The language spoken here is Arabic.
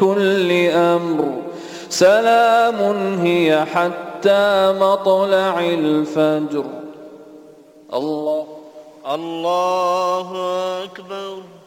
كل أمر سلام هي حتى مطلع الفجر. الله الله أكبر.